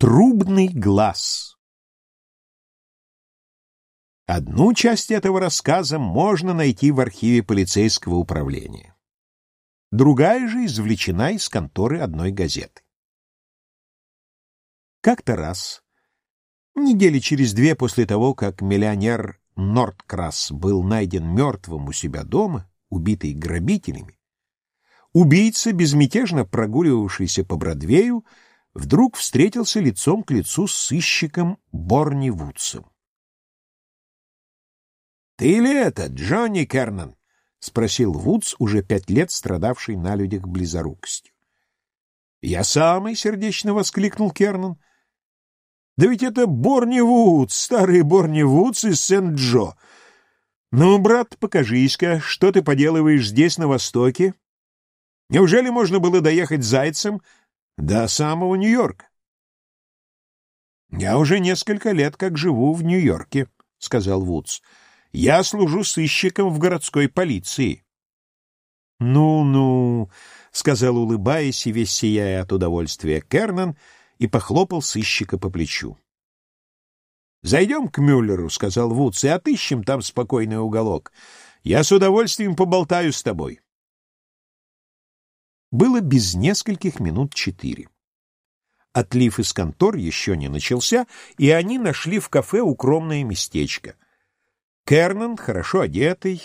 Трубный глаз Одну часть этого рассказа можно найти в архиве полицейского управления. Другая же извлечена из конторы одной газеты. Как-то раз, недели через две после того, как миллионер Нордкрас был найден мертвым у себя дома, убитый грабителями, убийца, безмятежно прогуливавшийся по Бродвею, вдруг встретился лицом к лицу с сыщиком Борни Вудсом. «Ты ли это, Джонни Кернан?» — спросил Вудс, уже пять лет страдавший на людях близорукостью. «Я самый», — сердечно воскликнул Кернан. «Да ведь это Борни Вудс, старый Борни Вудс из Сент-Джо. Ну, брат, покажись-ка, что ты поделываешь здесь, на Востоке? Неужели можно было доехать зайцем до самого Нью-Йорка. «Я уже несколько лет как живу в Нью-Йорке», — сказал Вудс. «Я служу сыщиком в городской полиции». «Ну-ну», — сказал, улыбаясь и весь сияя от удовольствия Кернан, и похлопал сыщика по плечу. «Зайдем к Мюллеру», — сказал Вудс, — «и отыщем там спокойный уголок. Я с удовольствием поболтаю с тобой». Было без нескольких минут четыре. Отлив из контор еще не начался, и они нашли в кафе укромное местечко. Кернан, хорошо одетый,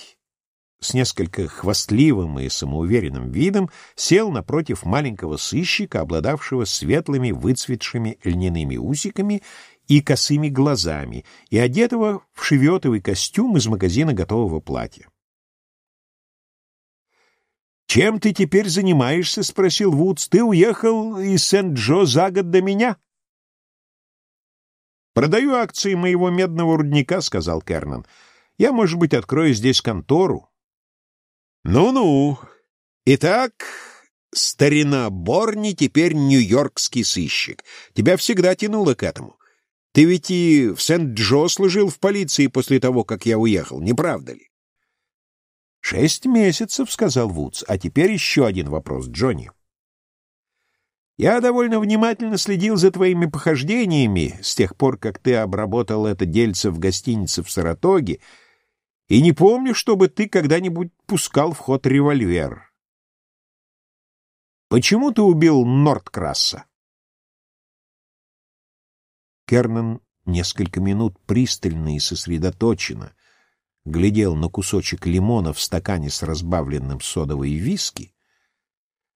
с несколько хвастливым и самоуверенным видом, сел напротив маленького сыщика, обладавшего светлыми выцветшими льняными усиками и косыми глазами, и одетого в шеветовый костюм из магазина готового платья. «Чем ты теперь занимаешься?» — спросил Вудс. «Ты уехал из Сент-Джо за год до меня?» «Продаю акции моего медного рудника», — сказал Кернан. «Я, может быть, открою здесь контору». «Ну-ну. Итак, старина Борни теперь нью-йоркский сыщик. Тебя всегда тянуло к этому. Ты ведь и в Сент-Джо служил в полиции после того, как я уехал, не правда ли?» «Шесть месяцев», — сказал Вудс. «А теперь еще один вопрос, Джонни». «Я довольно внимательно следил за твоими похождениями с тех пор, как ты обработал это дельце в гостинице в Саратоге, и не помню, чтобы ты когда-нибудь пускал в ход револьвер. Почему ты убил Нордкрасса?» Кернан несколько минут пристально и сосредоточенно глядел на кусочек лимона в стакане с разбавленным содовой виски,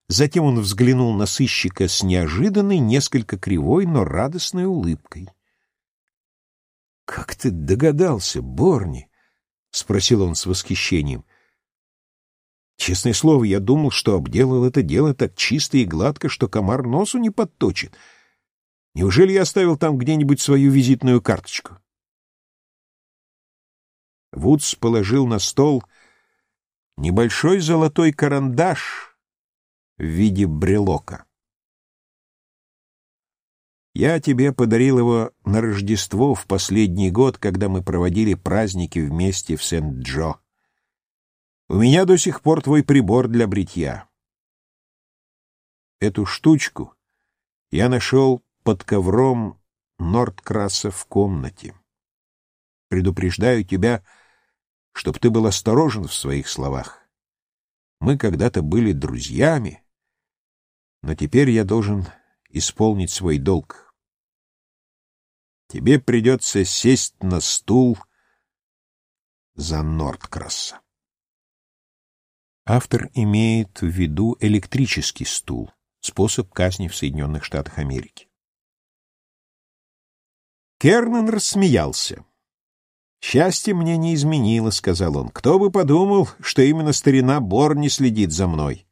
затем он взглянул на сыщика с неожиданной, несколько кривой, но радостной улыбкой. — Как ты догадался, Борни? — спросил он с восхищением. — Честное слово, я думал, что обделал это дело так чисто и гладко, что комар носу не подточит. Неужели я оставил там где-нибудь свою визитную карточку? — Вудс положил на стол небольшой золотой карандаш в виде брелока. Я тебе подарил его на Рождество в последний год, когда мы проводили праздники вместе в Сент-Джо. У меня до сих пор твой прибор для бритья. Эту штучку я нашел под ковром Нордкраса в комнате. Предупреждаю тебя, чтоб ты был осторожен в своих словах. Мы когда-то были друзьями, но теперь я должен исполнить свой долг. Тебе придется сесть на стул за Нордкрасса. Автор имеет в виду электрический стул, способ казни в Соединенных Штатах Америки. Кернан рассмеялся. «Счастье мне не изменило», — сказал он. «Кто бы подумал, что именно старина Бор не следит за мной».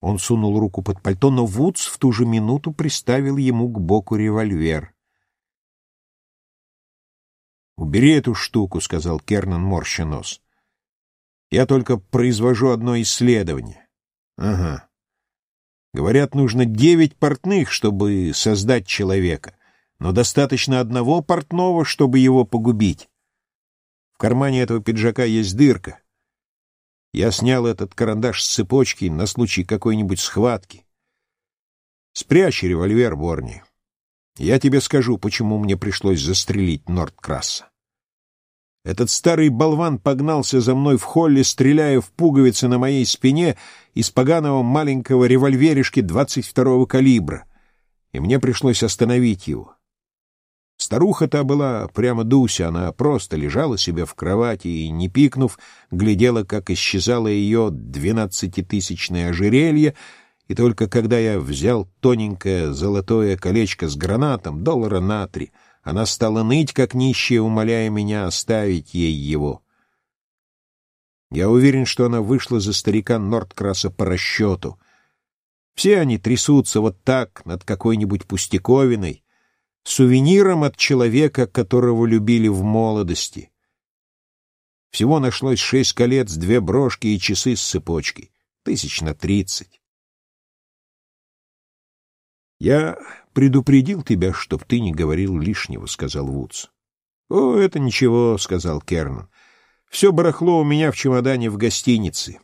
Он сунул руку под пальто, но Вудс в ту же минуту приставил ему к боку револьвер. «Убери эту штуку», — сказал Кернан, нос. «Я только произвожу одно исследование». «Ага. Говорят, нужно девять портных, чтобы создать человека но достаточно одного портного, чтобы его погубить. В кармане этого пиджака есть дырка. Я снял этот карандаш с цепочки на случай какой-нибудь схватки. Спрячь револьвер, Борни. Я тебе скажу, почему мне пришлось застрелить Нордкрасса. Этот старый болван погнался за мной в холле, стреляя в пуговицы на моей спине из поганого маленького револьверишки 22-го калибра, и мне пришлось остановить его. Старуха-то была прямо Дуся, она просто лежала себе в кровати и, не пикнув, глядела, как исчезало ее двенадцатитысячное ожерелье, и только когда я взял тоненькое золотое колечко с гранатом, доллара на три, она стала ныть, как нищая, умоляя меня оставить ей его. Я уверен, что она вышла за старика Нордкраса по расчету. Все они трясутся вот так над какой-нибудь пустяковиной, сувениром от человека, которого любили в молодости. Всего нашлось шесть колец, две брошки и часы с цепочкой. Тысяч на тридцать. «Я предупредил тебя, чтоб ты не говорил лишнего», — сказал Вудс. «О, это ничего», — сказал Кернан. «Все барахло у меня в чемодане в гостинице.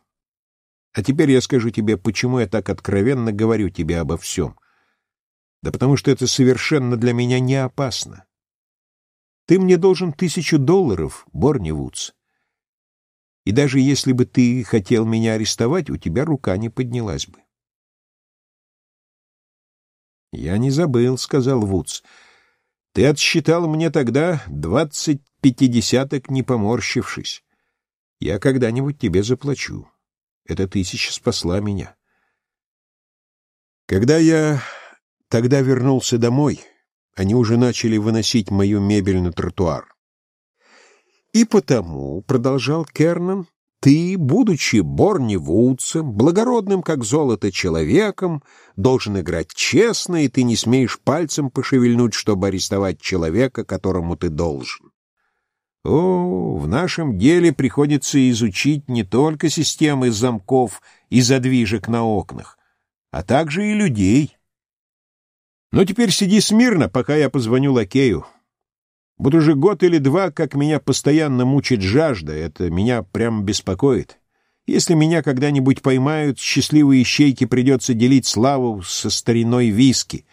А теперь я скажу тебе, почему я так откровенно говорю тебе обо всем. Да потому что это совершенно для меня не опасно. Ты мне должен тысячу долларов, Борни Вудс. И даже если бы ты хотел меня арестовать, у тебя рука не поднялась бы. «Я не забыл», — сказал Вудс. «Ты отсчитал мне тогда двадцать пятидесяток, не поморщившись. Я когда-нибудь тебе заплачу. Эта тысяча спасла меня». Когда я тогда вернулся домой, они уже начали выносить мою мебель на тротуар. «И потому», — продолжал Кернан, ты, будучи Борни Вудсом, благородным, как золото, человеком, должен играть честно, и ты не смеешь пальцем пошевельнуть, чтобы арестовать человека, которому ты должен. О, в нашем деле приходится изучить не только системы замков и задвижек на окнах, а также и людей. Но теперь сиди смирно, пока я позвоню лакею. Вот уже год или два, как меня постоянно мучит жажда, это меня прямо беспокоит. Если меня когда-нибудь поймают, счастливые щейки придется делить славу со стариной виски.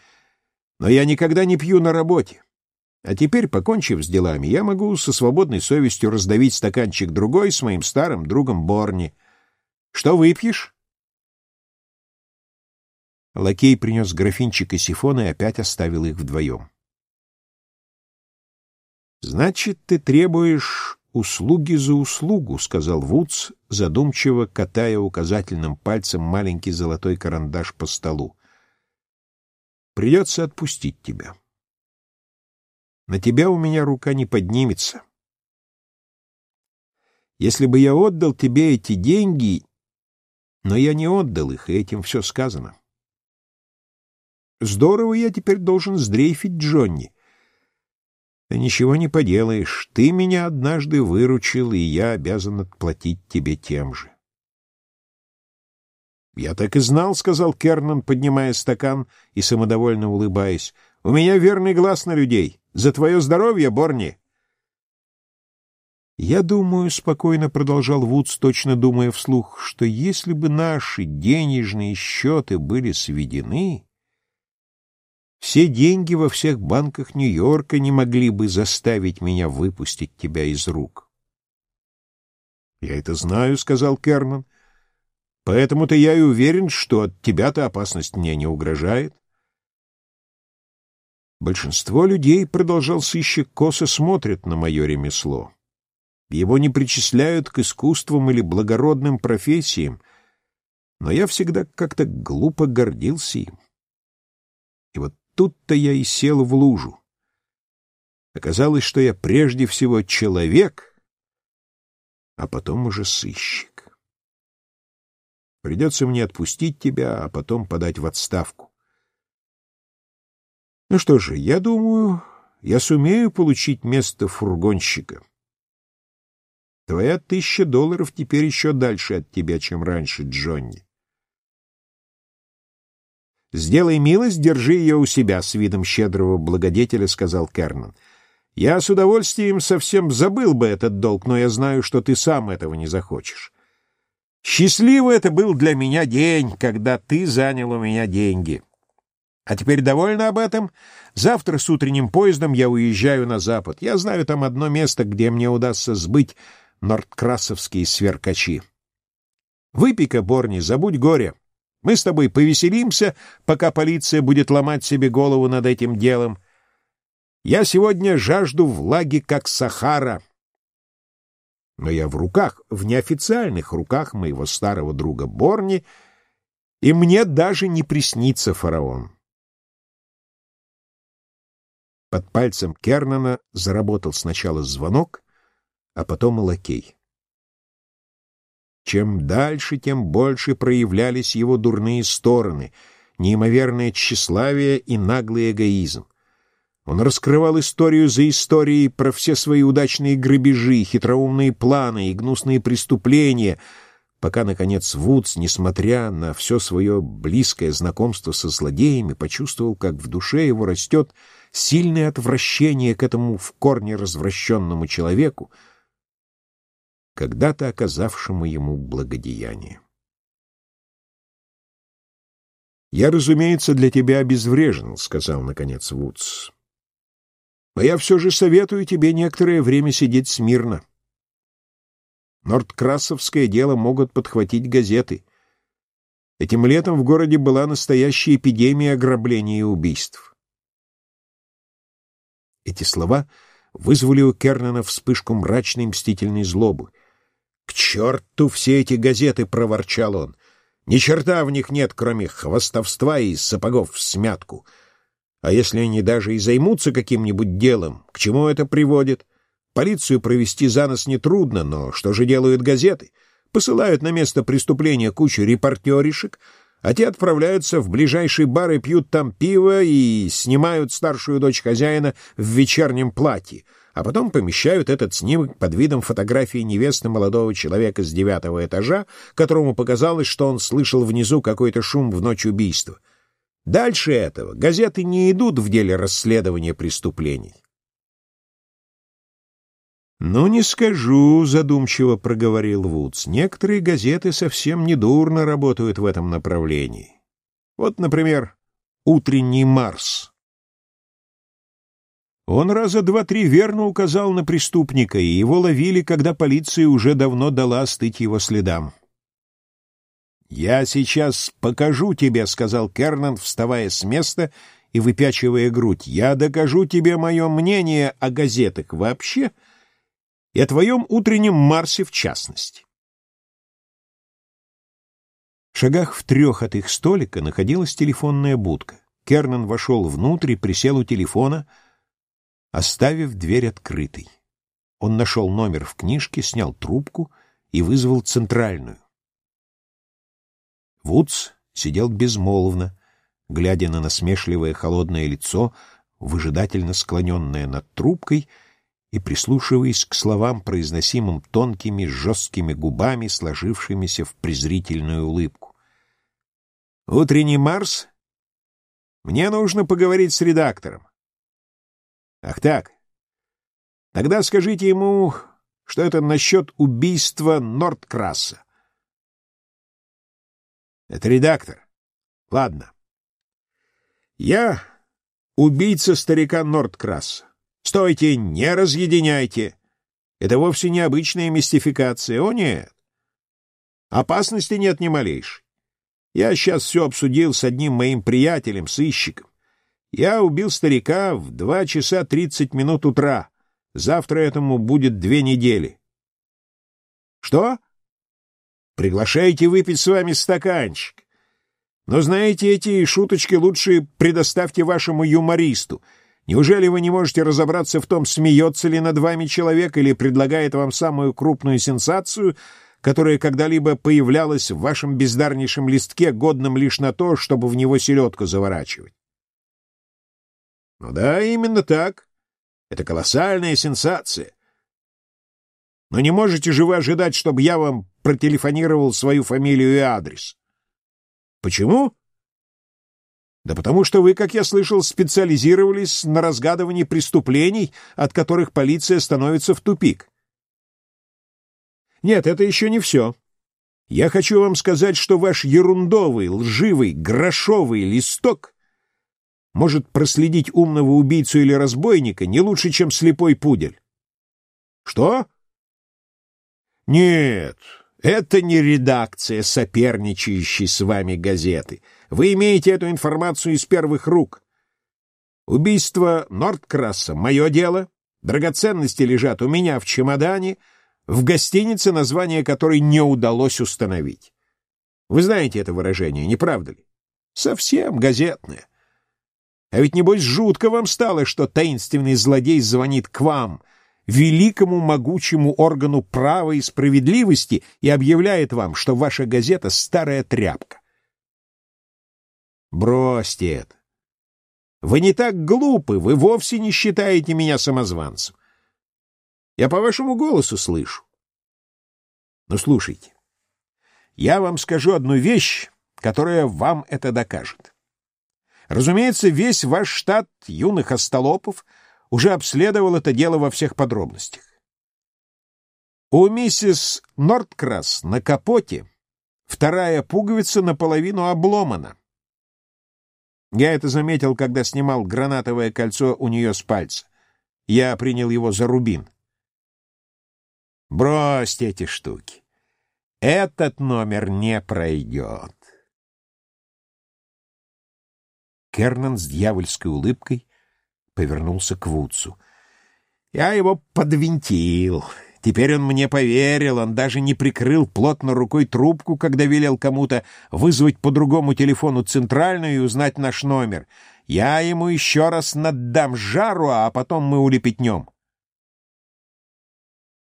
Но я никогда не пью на работе. А теперь, покончив с делами, я могу со свободной совестью раздавить стаканчик другой с моим старым другом Борни. Что выпьешь? Лакей принес графинчик и сифон и опять оставил их вдвоем. «Значит, ты требуешь услуги за услугу», — сказал Вудс, задумчиво катая указательным пальцем маленький золотой карандаш по столу. «Придется отпустить тебя. На тебя у меня рука не поднимется. Если бы я отдал тебе эти деньги, но я не отдал их, и этим все сказано. Здорово я теперь должен сдрейфить Джонни». Да ничего не поделаешь, ты меня однажды выручил, и я обязан отплатить тебе тем же. «Я так и знал», — сказал Кернан, поднимая стакан и самодовольно улыбаясь. «У меня верный глаз на людей. За твое здоровье, Борни!» «Я думаю», — спокойно продолжал Вудс, точно думая вслух, что если бы наши денежные счеты были сведены, все деньги во всех банках Нью-Йорка не могли бы заставить меня выпустить тебя из рук. — Я это знаю, — сказал Кернан. — Поэтому-то я и уверен, что от тебя-то опасность мне не угрожает. Большинство людей, — продолжал сыщик, — косо смотрят на мое ремесло. Его не причисляют к искусствам или благородным профессиям, но я всегда как-то глупо гордился им. И вот тут-то я и сел в лужу. Оказалось, что я прежде всего человек, а потом уже сыщик. Придется мне отпустить тебя, а потом подать в отставку. Ну что же, я думаю, я сумею получить место фургонщика. Твоя тысяча долларов теперь еще дальше от тебя, чем раньше, Джонни. «Сделай милость, держи ее у себя», — с видом щедрого благодетеля сказал Кернан. «Я с удовольствием совсем забыл бы этот долг, но я знаю, что ты сам этого не захочешь. Счастливый это был для меня день, когда ты занял у меня деньги. А теперь довольно об этом? Завтра с утренним поездом я уезжаю на запад. Я знаю там одно место, где мне удастся сбыть нордкрасовские сверкачи. Выпей-ка, Борни, забудь горе. Мы с тобой повеселимся, пока полиция будет ломать себе голову над этим делом. Я сегодня жажду влаги, как Сахара. Но я в руках, в неофициальных руках моего старого друга Борни, и мне даже не приснится фараон. Под пальцем Кернана заработал сначала звонок, а потом и лакей. Чем дальше, тем больше проявлялись его дурные стороны, неимоверное тщеславие и наглый эгоизм. Он раскрывал историю за историей про все свои удачные грабежи, хитроумные планы и гнусные преступления, пока, наконец, Вудс, несмотря на все свое близкое знакомство со злодеями, почувствовал, как в душе его растет сильное отвращение к этому в корне развращенному человеку, когда-то оказавшему ему благодеяние. «Я, разумеется, для тебя обезврежен», — сказал, наконец, Вудс. «Но я все же советую тебе некоторое время сидеть смирно. Нордкрасовское дело могут подхватить газеты. Этим летом в городе была настоящая эпидемия ограблений и убийств». Эти слова вызвали у Кернана вспышку мрачной мстительной злобы. «К черту все эти газеты!» — проворчал он. «Ни черта в них нет, кроме хвостовства и сапогов в смятку. А если они даже и займутся каким-нибудь делом, к чему это приводит? Полицию провести за нос нетрудно, но что же делают газеты? Посылают на место преступления кучу репортеришек, а те отправляются в ближайший бар и пьют там пиво и снимают старшую дочь хозяина в вечернем платье, а потом помещают этот снимок под видом фотографии невесты молодого человека с девятого этажа, которому показалось, что он слышал внизу какой-то шум в ночь убийства. Дальше этого газеты не идут в деле расследования преступлений. «Ну, не скажу», — задумчиво проговорил Вудс. «Некоторые газеты совсем недурно работают в этом направлении. Вот, например, «Утренний Марс». Он раза два-три верно указал на преступника, и его ловили, когда полиция уже давно дала остыть его следам. «Я сейчас покажу тебе», — сказал Кернан, вставая с места и выпячивая грудь. «Я докажу тебе мое мнение о газетах вообще и о твоем утреннем Марсе в частности». В шагах в трех от их столика находилась телефонная будка. Кернан вошел внутрь и присел у телефона — оставив дверь открытой. Он нашел номер в книжке, снял трубку и вызвал центральную. Вудс сидел безмолвно, глядя на насмешливое холодное лицо, выжидательно склоненное над трубкой и прислушиваясь к словам, произносимым тонкими жесткими губами, сложившимися в презрительную улыбку. «Утренний Марс? Мне нужно поговорить с редактором. Ах так. Тогда скажите ему, что это насчет убийства Нордкраса. Это редактор. Ладно. Я убийца старика Нордкраса. Стойте, не разъединяйте. Это вовсе не обычная мистификация. О, нет. Опасности нет ни малейшей. Я сейчас все обсудил с одним моим приятелем, сыщиком. Я убил старика в два часа тридцать минут утра. Завтра этому будет две недели. Что? Приглашаете выпить с вами стаканчик. Но знаете, эти шуточки лучше предоставьте вашему юмористу. Неужели вы не можете разобраться в том, смеется ли над вами человек или предлагает вам самую крупную сенсацию, которая когда-либо появлялась в вашем бездарнейшем листке, годном лишь на то, чтобы в него селедку заворачивать? Ну да, именно так. Это колоссальная сенсация. Но не можете же вы ожидать, чтобы я вам протелефонировал свою фамилию и адрес? Почему? Да потому что вы, как я слышал, специализировались на разгадывании преступлений, от которых полиция становится в тупик. Нет, это еще не все. Я хочу вам сказать, что ваш ерундовый, лживый, грошовый листок может проследить умного убийцу или разбойника не лучше, чем слепой пудель. Что? Нет, это не редакция соперничающей с вами газеты. Вы имеете эту информацию из первых рук. Убийство Нордкрасса — мое дело. Драгоценности лежат у меня в чемодане, в гостинице, название которой не удалось установить. Вы знаете это выражение, не правда ли? Совсем газетное. А ведь, небось, жутко вам стало, что таинственный злодей звонит к вам, великому могучему органу права и справедливости, и объявляет вам, что ваша газета — старая тряпка. Бросьте это. Вы не так глупы, вы вовсе не считаете меня самозванцем. Я по вашему голосу слышу. Но слушайте, я вам скажу одну вещь, которая вам это докажет. Разумеется, весь ваш штат юных остолопов уже обследовал это дело во всех подробностях. У миссис Нордкрас на капоте вторая пуговица наполовину обломана. Я это заметил, когда снимал гранатовое кольцо у нее с пальца. Я принял его за рубин. Бросьте эти штуки. Этот номер не пройдет. Кернан с дьявольской улыбкой повернулся к Вудсу. «Я его подвинтил. Теперь он мне поверил, он даже не прикрыл плотно рукой трубку, когда велел кому-то вызвать по другому телефону центральную и узнать наш номер. Я ему еще раз наддам жару, а потом мы улепетнем».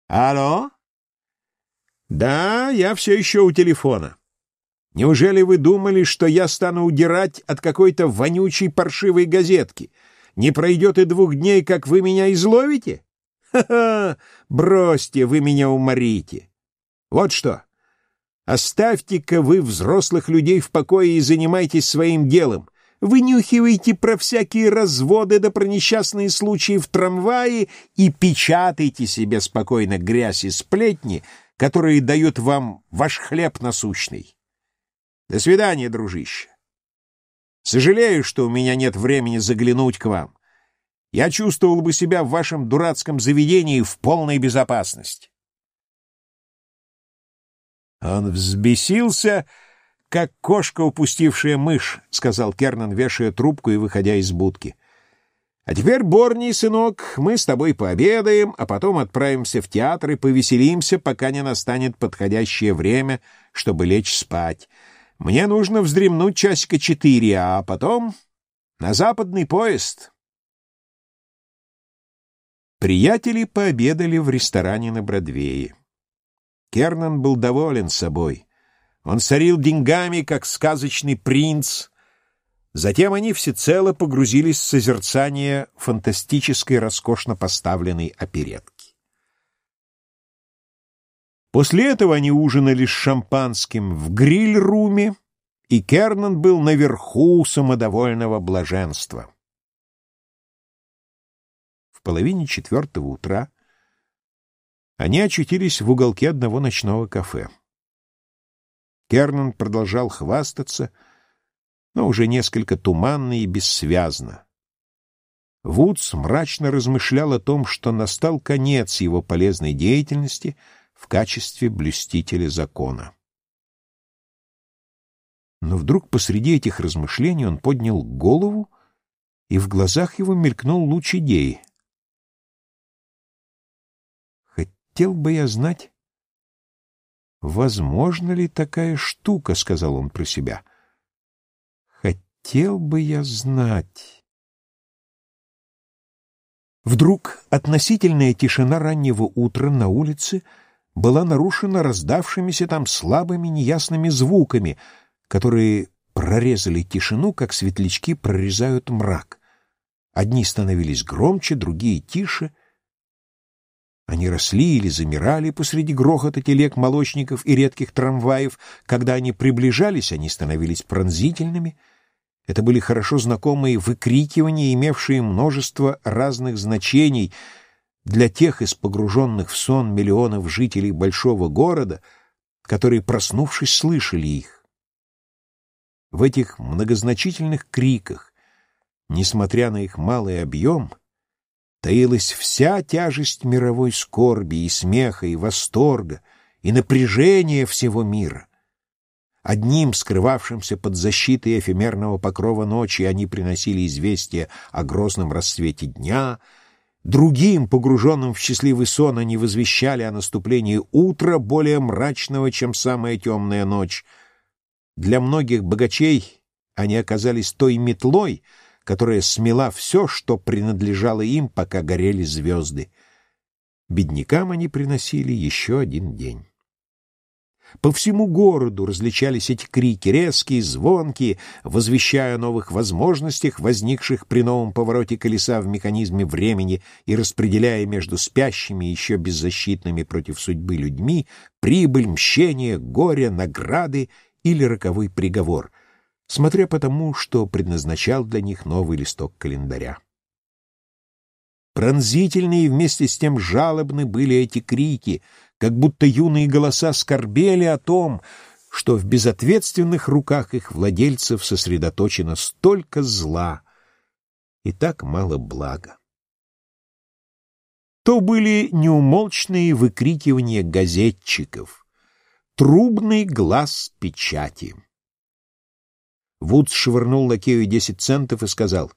«Алло?» «Да, я все еще у телефона. Неужели вы думали, что я стану удирать от какой-то вонючей паршивой газетки? Не пройдет и двух дней, как вы меня изловите? Ха-ха! Бросьте, вы меня уморите. Вот что. Оставьте-ка вы взрослых людей в покое и занимайтесь своим делом. Вынюхивайте про всякие разводы да про несчастные случаи в трамвае и печатайте себе спокойно грязь и сплетни, которые дают вам ваш хлеб насущный. До свидания, дружище. Сожалею, что у меня нет времени заглянуть к вам. Я чувствовал бы себя в вашем дурацком заведении в полной безопасности. Он взбесился, как кошка, упустившая мышь, — сказал Кернан, вешая трубку и выходя из будки. А теперь, Борни, сынок, мы с тобой пообедаем, а потом отправимся в театр и повеселимся, пока не настанет подходящее время, чтобы лечь спать. Мне нужно вздремнуть часика четыре, а потом на западный поезд. Приятели пообедали в ресторане на Бродвее. Кернан был доволен собой. Он царил деньгами, как сказочный принц. Затем они всецело погрузились в созерцание фантастической, роскошно поставленной оперетки. После этого они ужинали с шампанским в гриль-руме, и Кернан был наверху самодовольного блаженства. В половине четвертого утра они очутились в уголке одного ночного кафе. Кернан продолжал хвастаться, но уже несколько туманно и бессвязно. Вудс мрачно размышлял о том, что настал конец его полезной деятельности — в качестве блюстителя закона. Но вдруг посреди этих размышлений он поднял голову, и в глазах его мелькнул луч идеи. «Хотел бы я знать, возможно ли такая штука», — сказал он про себя. «Хотел бы я знать». Вдруг относительная тишина раннего утра на улице — была нарушена раздавшимися там слабыми неясными звуками, которые прорезали тишину, как светлячки прорезают мрак. Одни становились громче, другие — тише. Они росли или замирали посреди грохота телег молочников и редких трамваев. Когда они приближались, они становились пронзительными. Это были хорошо знакомые выкрикивания, имевшие множество разных значений — для тех из погруженных в сон миллионов жителей большого города, которые, проснувшись, слышали их. В этих многозначительных криках, несмотря на их малый объем, таилась вся тяжесть мировой скорби и смеха, и восторга, и напряжения всего мира. Одним, скрывавшимся под защитой эфемерного покрова ночи, они приносили известие о грозном рассвете дня, другим, погруженным в счастливый сон, они возвещали о наступлении утра, более мрачного, чем самая темная ночь. Для многих богачей они оказались той метлой, которая смела все, что принадлежало им, пока горели звезды. Беднякам они приносили еще один день. По всему городу различались эти крики, резкие, звонкие, возвещая о новых возможностях, возникших при новом повороте колеса в механизме времени и распределяя между спящими и еще беззащитными против судьбы людьми прибыль, мщение, горе, награды или роковой приговор, смотря по тому, что предназначал для них новый листок календаря. Пронзительные и вместе с тем жалобны были эти крики, как будто юные голоса скорбели о том, что в безответственных руках их владельцев сосредоточено столько зла и так мало блага. То были неумолчные выкрикивания газетчиков, трубный глаз печати. Вудс швырнул лакею десять центов и сказал,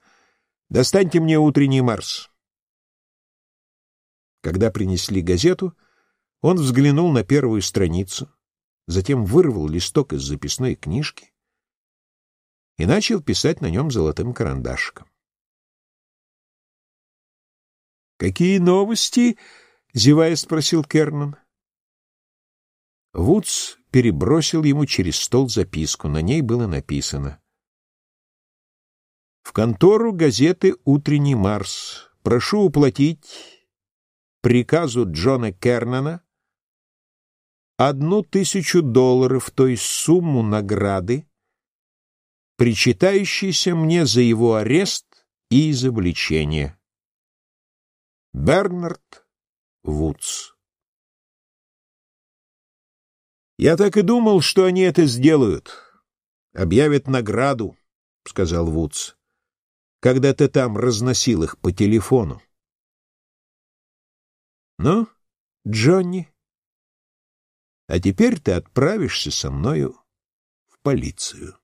«Достаньте мне утренний Марс». Когда принесли газету, он взглянул на первую страницу, затем вырвал листок из записной книжки и начал писать на нем золотым карандашиком. «Какие новости?» — зевая спросил Кернан. Вудс перебросил ему через стол записку. На ней было написано. «В контору газеты «Утренний Марс». Прошу уплатить приказу Джона Кернана одну тысячу долларов, то есть сумму награды, причитающейся мне за его арест и изобличение. Бернард Вудс «Я так и думал, что они это сделают. Объявят награду», — сказал Вудс, — «когда ты там разносил их по телефону». «Ну, Джонни, а теперь ты отправишься со мною в полицию».